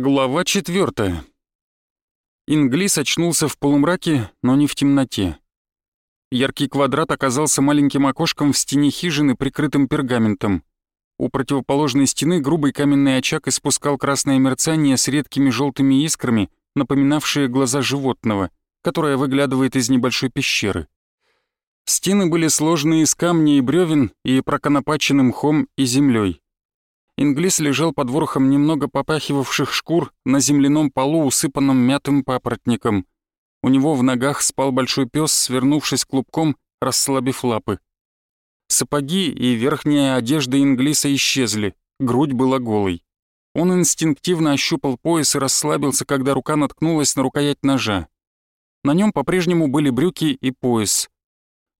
Глава четвертая. Инглис очнулся в полумраке, но не в темноте. Яркий квадрат оказался маленьким окошком в стене хижины, прикрытым пергаментом. У противоположной стены грубый каменный очаг испускал красное мерцание с редкими желтыми искрами, напоминавшие глаза животного, которое выглядывает из небольшой пещеры. Стены были сложены из камней и бревен и проконопачены мхом и землей. Инглис лежал под ворохом немного попахивавших шкур на земляном полу, усыпанном мятым папоротником. У него в ногах спал большой пес, свернувшись клубком, расслабив лапы. Сапоги и верхняя одежда Инглиса исчезли, грудь была голой. Он инстинктивно ощупал пояс и расслабился, когда рука наткнулась на рукоять ножа. На нем по-прежнему были брюки и пояс.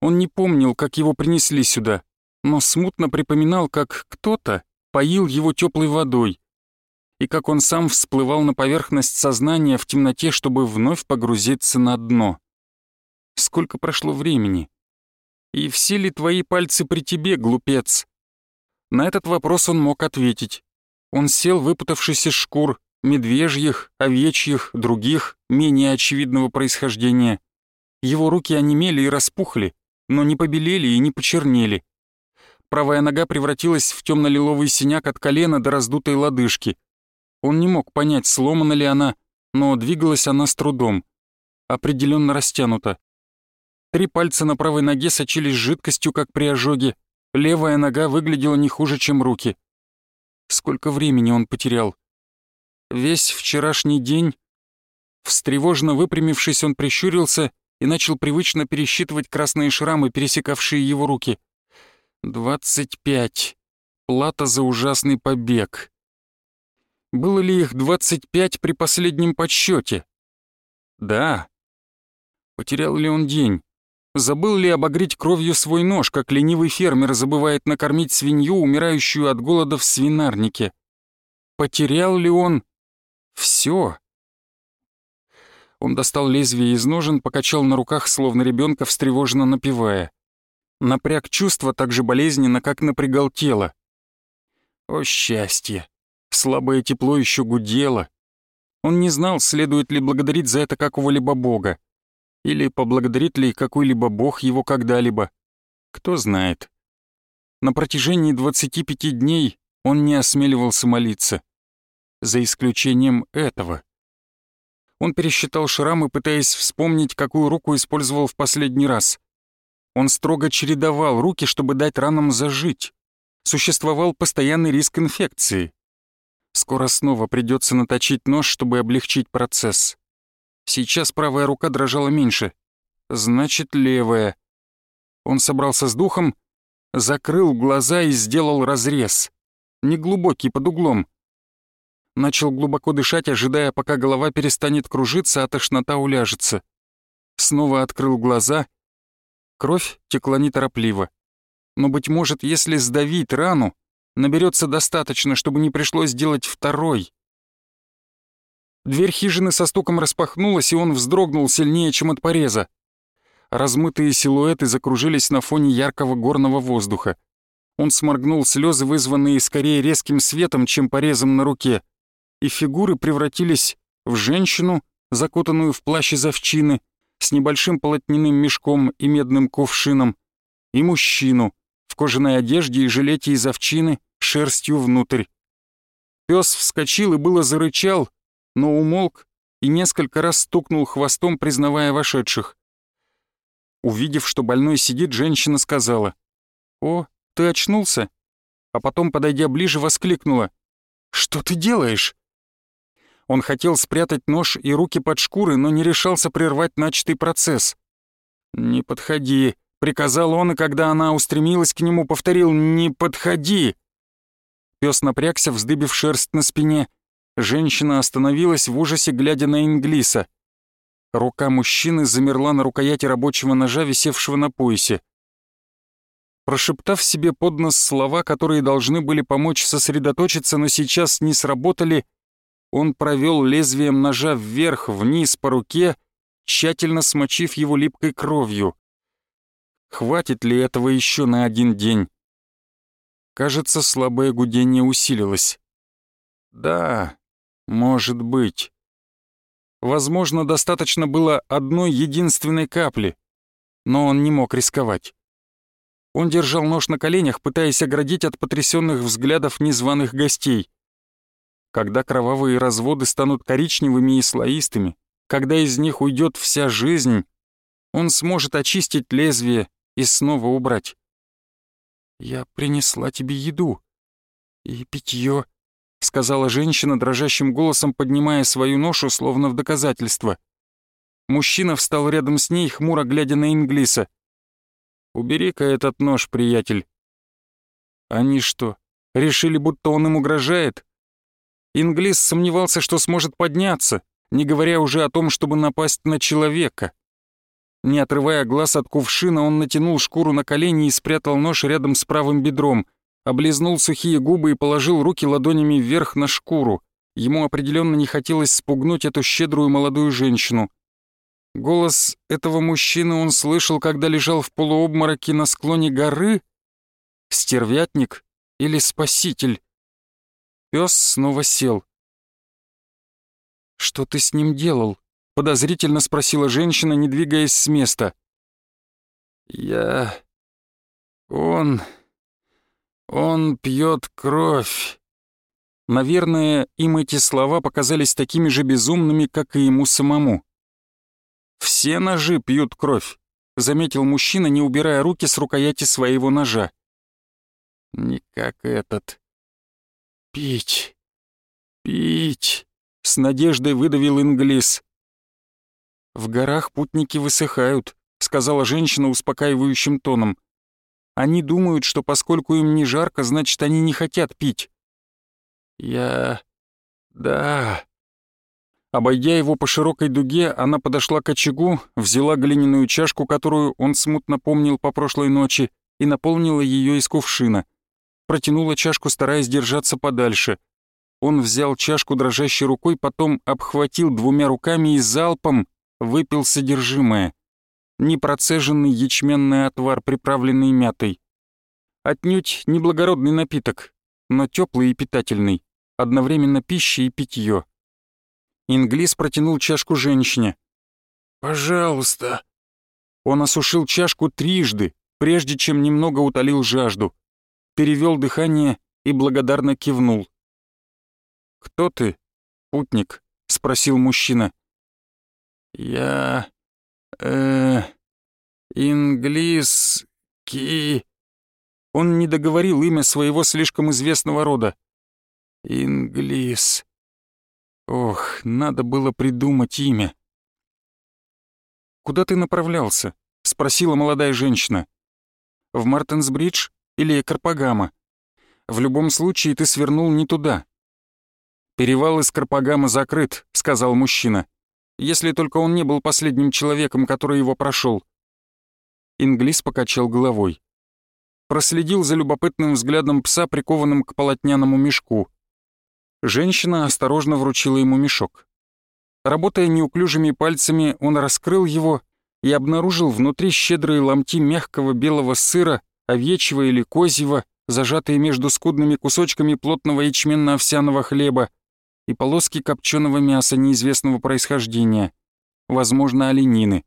Он не помнил, как его принесли сюда, но смутно припоминал, как кто-то поил его теплой водой, и как он сам всплывал на поверхность сознания в темноте, чтобы вновь погрузиться на дно. Сколько прошло времени? И все ли твои пальцы при тебе, глупец? На этот вопрос он мог ответить. Он сел, выпутавшись из шкур, медвежьих, овечьих, других, менее очевидного происхождения. Его руки онемели и распухли, но не побелели и не почернели. Правая нога превратилась в темно-лиловый синяк от колена до раздутой лодыжки. Он не мог понять, сломана ли она, но двигалась она с трудом. Определенно растянута. Три пальца на правой ноге сочились жидкостью, как при ожоге. Левая нога выглядела не хуже, чем руки. Сколько времени он потерял? Весь вчерашний день? Встревоженно выпрямившись, он прищурился и начал привычно пересчитывать красные шрамы, пересекавшие его руки. Двадцать пять. Плата за ужасный побег. Было ли их двадцать пять при последнем подсчете? Да. Потерял ли он день? Забыл ли обогреть кровью свой нож, как ленивый фермер забывает накормить свинью, умирающую от голода в свинарнике? Потерял ли он все? Он достал лезвие из ножен, покачал на руках, словно ребенка, встревоженно напевая. Напряг чувства так же болезненно, как напрягал тело. О счастье! Слабое тепло еще гудело. Он не знал, следует ли благодарить за это какого-либо бога. Или поблагодарит ли какой-либо бог его когда-либо. Кто знает. На протяжении 25 дней он не осмеливался молиться. За исключением этого. Он пересчитал шрамы, пытаясь вспомнить, какую руку использовал в последний раз. Он строго чередовал руки, чтобы дать ранам зажить. Существовал постоянный риск инфекции. Скоро снова придется наточить нож, чтобы облегчить процесс. Сейчас правая рука дрожала меньше. Значит, левая. Он собрался с духом, закрыл глаза и сделал разрез. Неглубокий, под углом. Начал глубоко дышать, ожидая, пока голова перестанет кружиться, а тошнота уляжется. Снова открыл глаза — Кровь текла неторопливо. Но, быть может, если сдавить рану, наберется достаточно, чтобы не пришлось делать второй. Дверь хижины со стуком распахнулась, и он вздрогнул сильнее, чем от пореза. Размытые силуэты закружились на фоне яркого горного воздуха. Он сморгнул слезы, вызванные скорее резким светом, чем порезом на руке, и фигуры превратились в женщину, закутанную в плащ из овчины, с небольшим полотняным мешком и медным кувшином, и мужчину в кожаной одежде и жилете из овчины, шерстью внутрь. Пес вскочил и было зарычал, но умолк и несколько раз стукнул хвостом, признавая вошедших. Увидев, что больной сидит, женщина сказала, «О, ты очнулся?» А потом, подойдя ближе, воскликнула, «Что ты делаешь?» Он хотел спрятать нож и руки под шкуры, но не решался прервать начатый процесс. «Не подходи», — приказал он, и когда она устремилась к нему, повторил «Не подходи!». Пес напрягся, вздыбив шерсть на спине. Женщина остановилась в ужасе, глядя на Инглиса. Рука мужчины замерла на рукояти рабочего ножа, висевшего на поясе. Прошептав себе под нос слова, которые должны были помочь сосредоточиться, но сейчас не сработали, он провел лезвием ножа вверх-вниз по руке, тщательно смочив его липкой кровью. Хватит ли этого еще на один день? Кажется, слабое гудение усилилось. Да, Может быть. Возможно, достаточно было одной единственной капли, но он не мог рисковать. Он держал нож на коленях, пытаясь оградить от потрясенных взглядов незваных гостей. Когда кровавые разводы станут коричневыми и слоистыми, когда из них уйдет вся жизнь, он сможет очистить лезвие и снова убрать. «Я принесла тебе еду и питье», — сказала женщина дрожащим голосом, поднимая свою ношу, словно в доказательство. Мужчина встал рядом с ней, хмуро глядя на Инглиса. «Убери-ка этот нож, приятель». Они что, решили, будто он им угрожает? Инглис сомневался, что сможет подняться, не говоря уже о том, чтобы напасть на человека. Не отрывая глаз от кувшина, он натянул шкуру на колени и спрятал нож рядом с правым бедром, облизнул сухие губы и положил руки ладонями вверх на шкуру. Ему определенно не хотелось спугнуть эту щедрую молодую женщину. Голос этого мужчины он слышал, когда лежал в полуобмороке на склоне горы? Стервятник или спаситель? Пес снова сел. «Что ты с ним делал?» подозрительно спросила женщина, не двигаясь с места. «Я... он... он пьет кровь». Наверное, им эти слова показались такими же безумными, как и ему самому. «Все ножи пьют кровь», — заметил мужчина, не убирая руки с рукояти своего ножа. «Не как этот. Пить, пить», — с надеждой выдавил Инглис. «В горах путники высыхают», — сказала женщина успокаивающим тоном. «Они думают, что поскольку им не жарко, значит, они не хотят пить». «Я... да...» Обойдя его по широкой дуге, она подошла к очагу, взяла глиняную чашку, которую он смутно помнил по прошлой ночи, и наполнила ее из кувшина. Протянула чашку, стараясь держаться подальше. Он взял чашку дрожащей рукой, потом обхватил двумя руками и залпом выпил содержимое. Непроцеженный ячменный отвар, приправленный мятой. Отнюдь неблагородный напиток, но теплый и питательный, одновременно пища и питье. Инглис протянул чашку женщине. «Пожалуйста». Он осушил чашку трижды, прежде чем немного утолил жажду, перевел дыхание и благодарно кивнул. «Кто ты, путник?» — спросил мужчина. «Я... э... инглийский...» Он не договорил имя своего слишком известного рода. «Инглис...» Ох, надо было придумать имя. «Куда ты направлялся?» — спросила молодая женщина. «В Мартенсбридж или Карпагама? В любом случае ты свернул не туда». «Перевал из Карпагама закрыт», — сказал мужчина если только он не был последним человеком, который его прошел. Инглис покачал головой. Проследил за любопытным взглядом пса, прикованным к полотняному мешку. Женщина осторожно вручила ему мешок. Работая неуклюжими пальцами, он раскрыл его и обнаружил внутри щедрые ломти мягкого белого сыра, овечьего или козьего, зажатые между скудными кусочками плотного ячменно-овсяного хлеба, и полоски копченого мяса неизвестного происхождения, возможно, оленины.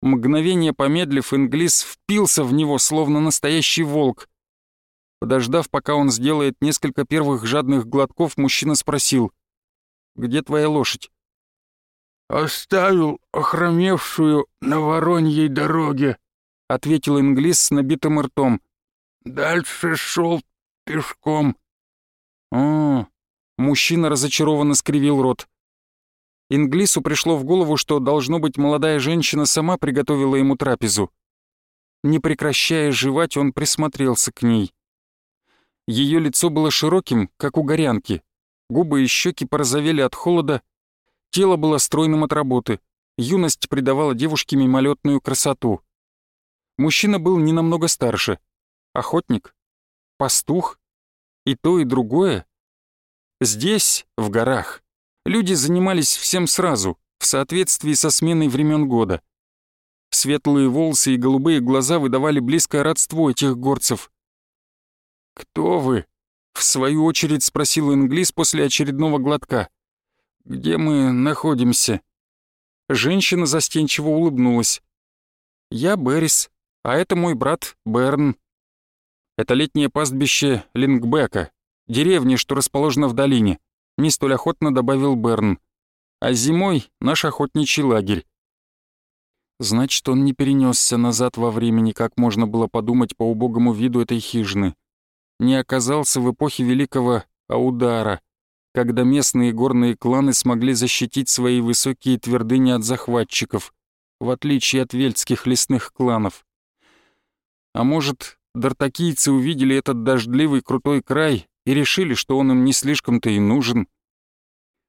Мгновение помедлив, Инглис впился в него, словно настоящий волк. Подождав, пока он сделает несколько первых жадных глотков, мужчина спросил, «Где твоя лошадь?» «Оставил охромевшую на Вороньей дороге», — ответил Инглис с набитым ртом. «Дальше шел пешком». «О, Мужчина разочарованно скривил рот. Инглису пришло в голову, что, должно быть, молодая женщина сама приготовила ему трапезу. Не прекращая жевать, он присмотрелся к ней. Ее лицо было широким, как у горянки. Губы и щеки порозовели от холода. Тело было стройным от работы. Юность придавала девушке мимолетную красоту. Мужчина был не намного старше. Охотник? Пастух? И то, и другое Здесь, в горах, люди занимались всем сразу, в соответствии со сменой времен года. Светлые волосы и голубые глаза выдавали близкое родство этих горцев. «Кто вы?» — в свою очередь спросил Инглис после очередного глотка. где мы находимся?» Женщина застенчиво улыбнулась. «Я Беррис, а это мой брат Берн. Это летнее пастбище Лингбека, деревни, что расположена в долине», — не столь охотно добавил Берн. «А зимой наш охотничий лагерь». Значит, он не перенесся назад во времени, как можно было подумать по убогому виду этой хижины. Не оказался в эпохе Великого Аудара, когда местные горные кланы смогли защитить свои высокие твердыни от захватчиков, в отличие от вельтских лесных кланов. А может, дартакийцы увидели этот дождливый крутой край и решили, что он им не слишком-то и нужен.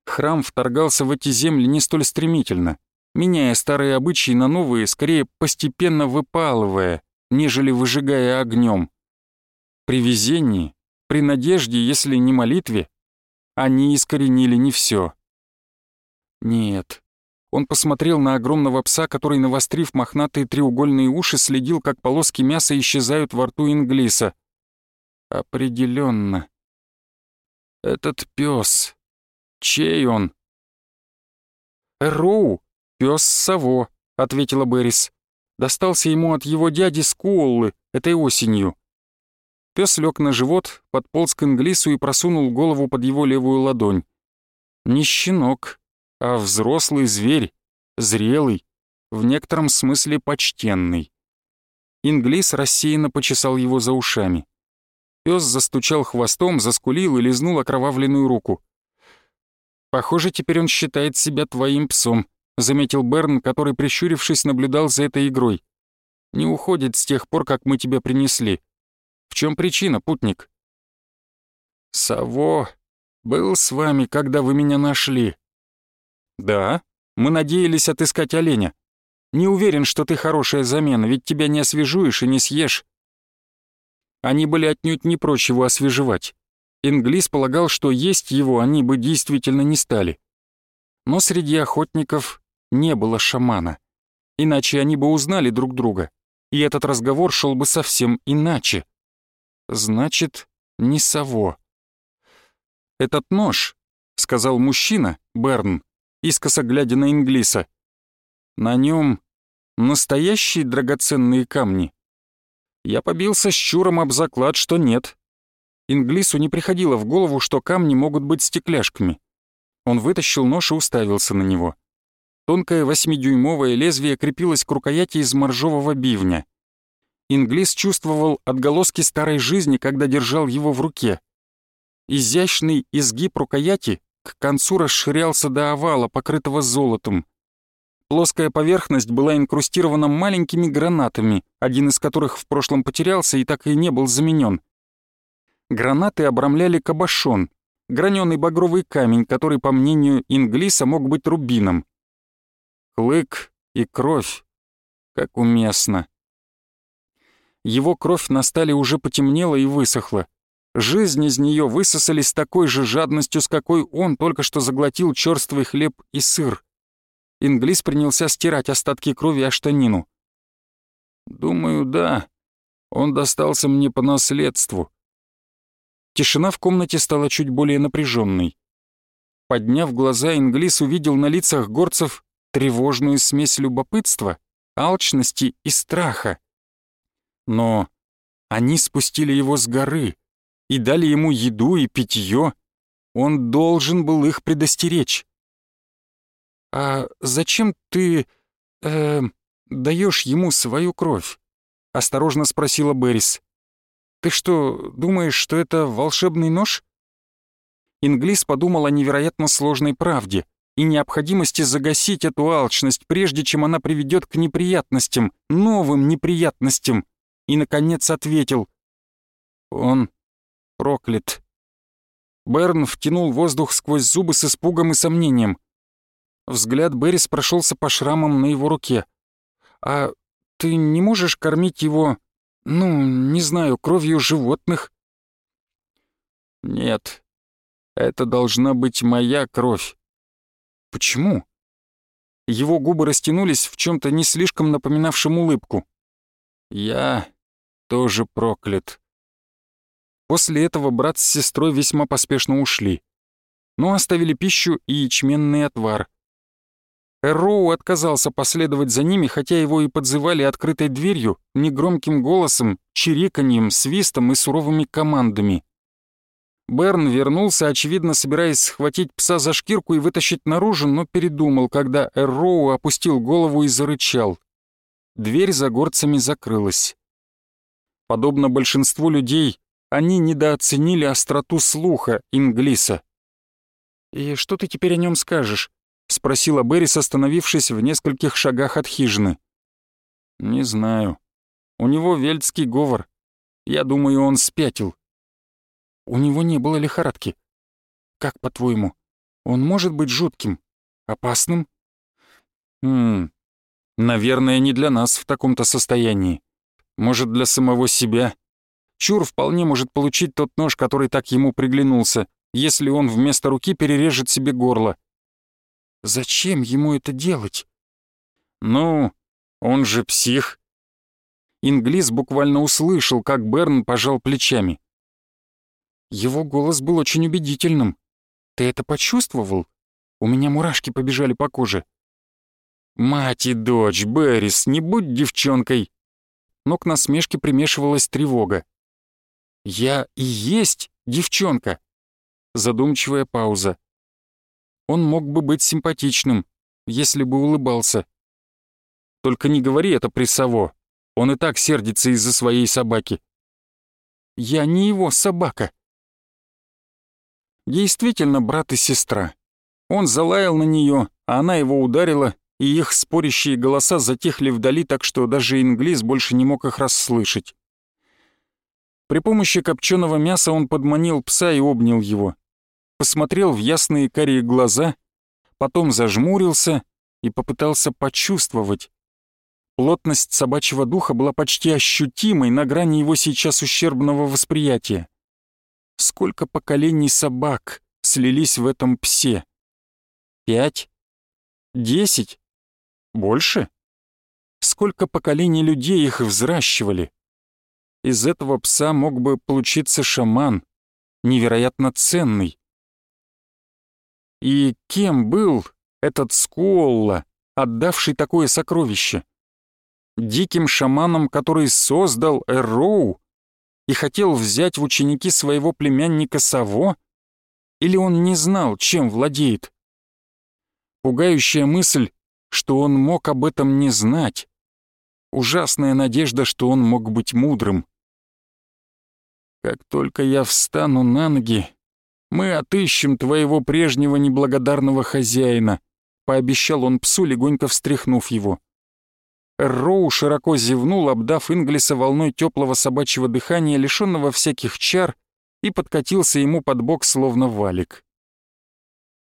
Храм вторгался в эти земли не столь стремительно, меняя старые обычаи на новые, скорее постепенно выпалывая, нежели выжигая огнем. При везении, при надежде, если не молитве, они искоренили не все. Нет. Он посмотрел на огромного пса, который, навострив мохнатые треугольные уши, следил, как полоски мяса исчезают во рту Инглиса. Определенно. Этот пес. Чей он? Роу, пес Саво, ответила Беррис. Достался ему от его дяди Скуоллы этой осенью. Пес лег на живот, подполз к Инглису и просунул голову под его левую ладонь. Не щенок, а взрослый зверь, зрелый, в некотором смысле почтенный. Инглис рассеянно почесал его за ушами. Пес застучал хвостом, заскулил и лизнул окровавленную руку. «Похоже, теперь он считает себя твоим псом», — заметил Берн, который, прищурившись, наблюдал за этой игрой. «Не уходит с тех пор, как мы тебя принесли. В чем причина, путник?» «Саво был с вами, когда вы меня нашли?» «Да, мы надеялись отыскать оленя. Не уверен, что ты хорошая замена, ведь тебя не освежуешь и не съешь». Они были отнюдь не прочь его освежевать. Инглис полагал, что есть его они бы действительно не стали. Но среди охотников не было шамана. Иначе они бы узнали друг друга, и этот разговор шел бы совсем иначе. Значит, не Саво. «Этот нож», — сказал мужчина, Берн, искоса глядя на Инглиса. «На нем настоящие драгоценные камни». Я побился с Чуром об заклад, что нет. Инглису не приходило в голову, что камни могут быть стекляшками. Он вытащил нож и уставился на него. Тонкое восьмидюймовое лезвие крепилось к рукояти из моржового бивня. Инглис чувствовал отголоски старой жизни, когда держал его в руке. Изящный изгиб рукояти к концу расширялся до овала, покрытого золотом. Плоская поверхность была инкрустирована маленькими гранатами, один из которых в прошлом потерялся и так и не был заменен. Гранаты обрамляли кабошон, граненый багровый камень, который, по мнению Инглиса, мог быть рубином. Клык и кровь. Как уместно. Его кровь на стали уже потемнела и высохла. Жизнь из нее высосали с такой же жадностью, с какой он только что заглотил черствый хлеб и сыр. Инглис принялся стирать остатки крови о штанину. «Думаю, да. Он достался мне по наследству». Тишина в комнате стала чуть более напряженной. Подняв глаза, Инглис увидел на лицах горцев тревожную смесь любопытства, алчности и страха. Но они спустили его с горы и дали ему еду и питье. Он должен был их предостеречь. «А зачем ты... э даешь ему свою кровь?» — осторожно спросила Беррис. «Ты что, думаешь, что это волшебный нож?» Инглис подумал о невероятно сложной правде и необходимости загасить эту алчность, прежде чем она приведет к неприятностям, новым неприятностям и, наконец, ответил. «Он проклят». Берн втянул воздух сквозь зубы с испугом и сомнением. Взгляд Беррис прошелся по шрамам на его руке. «А ты не можешь кормить его, ну, не знаю, кровью животных?» «Нет, это должна быть моя кровь». «Почему?» Его губы растянулись в чем то не слишком напоминавшем улыбку. «Я тоже проклят». После этого брат с сестрой весьма поспешно ушли. но оставили пищу и ячменный отвар. Эрроу отказался последовать за ними, хотя его и подзывали открытой дверью, негромким голосом, чириканьем, свистом и суровыми командами. Берн вернулся, очевидно, собираясь схватить пса за шкирку и вытащить наружу, но передумал, когда Эрроу опустил голову и зарычал. Дверь за горцами закрылась. Подобно большинству людей, они недооценили остроту слуха Инглиса. «И что ты теперь о нем скажешь?» — спросила Беррис, остановившись в нескольких шагах от хижины. «Не знаю. У него вельдский говор. Я думаю, он спятил». «У него не было лихорадки. Как, по-твоему, он может быть жутким, опасным?» «Хм, наверное, не для нас в таком-то состоянии. Может, для самого себя. Чур вполне может получить тот нож, который так ему приглянулся, если он вместо руки перережет себе горло. Зачем ему это делать? Ну, он же псих. Инглис буквально услышал, как Берн пожал плечами. Его голос был очень убедительным. Ты это почувствовал? У меня мурашки побежали по коже. «Мать и дочь, Беррис, не будь девчонкой!» Но к насмешке примешивалась тревога. «Я и есть девчонка!» Задумчивая пауза. Он мог бы быть симпатичным, если бы улыбался. Только не говори это при Саво. Он и так сердится из-за своей собаки. Я не его собака. Действительно, брат и сестра. Он залаял на нее, а она его ударила, и их спорящие голоса затихли вдали, так что даже Инглис больше не мог их расслышать. При помощи копченого мяса он подманил пса и обнял его посмотрел в ясные карие глаза, потом зажмурился и попытался почувствовать. Плотность собачьего духа была почти ощутимой на грани его сейчас ущербного восприятия. Сколько поколений собак слились в этом псе? Пять? Десять? Больше? Сколько поколений людей их взращивали? Из этого пса мог бы получиться шаман, невероятно ценный. И кем был этот Скуолла, отдавший такое сокровище? Диким шаманом, который создал Эроу и хотел взять в ученики своего племянника Саво? Или он не знал, чем владеет? Пугающая мысль, что он мог об этом не знать. Ужасная надежда, что он мог быть мудрым. Как только я встану на ноги, мы отыщем твоего прежнего неблагодарного хозяина», — пообещал он псу, легонько встряхнув его. Роу широко зевнул, обдав Инглиса волной теплого собачьего дыхания, лишенного всяких чар, и подкатился ему под бок, словно валик.